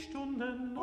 Stunden